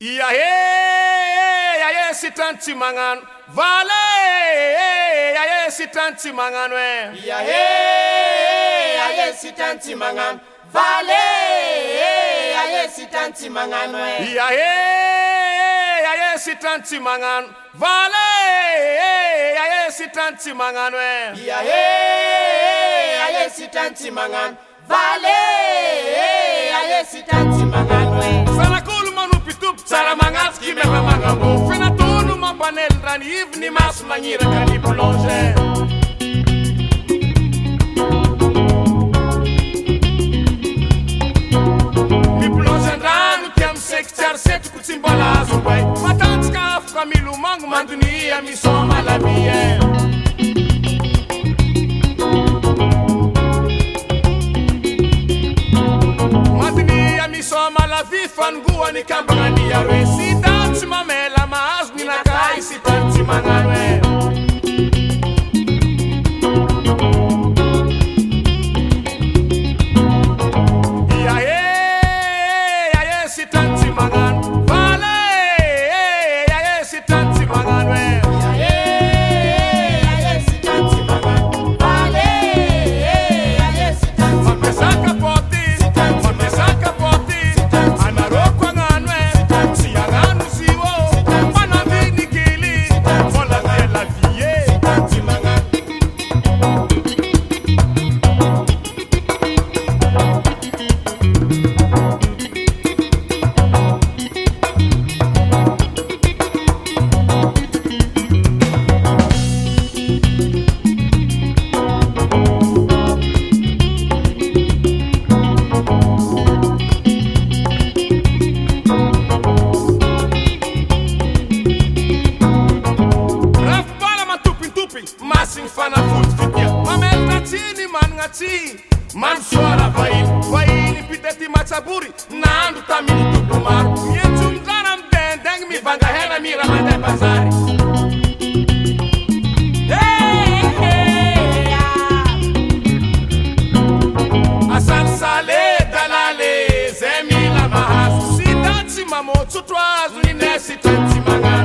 ayaye sitantimaŋan valaye sitantimaŋaneaaye sitan-timaan valae sitantɩmaŋan itompo tsara manasoka ea mangaboo fenatolo mampanelynrano ivyny maso magniraka ny blônge ny blônzendrano tiamseky tsarysetroko tsy mbola azoba matasaka foka milomango mandonya misomalamie lavi fangoani kambradiarisitazmamelamas snyfanao mameratatsy ny managna tsy mansoara vaiy vahiny pite ty matsabory nandro taminy tobo maro mientsono kara am dindeny mivandahena miramande-anzarye z ahasytatsy mamotsotroazon n sty m